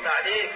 التعليق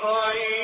فانتظروا